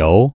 由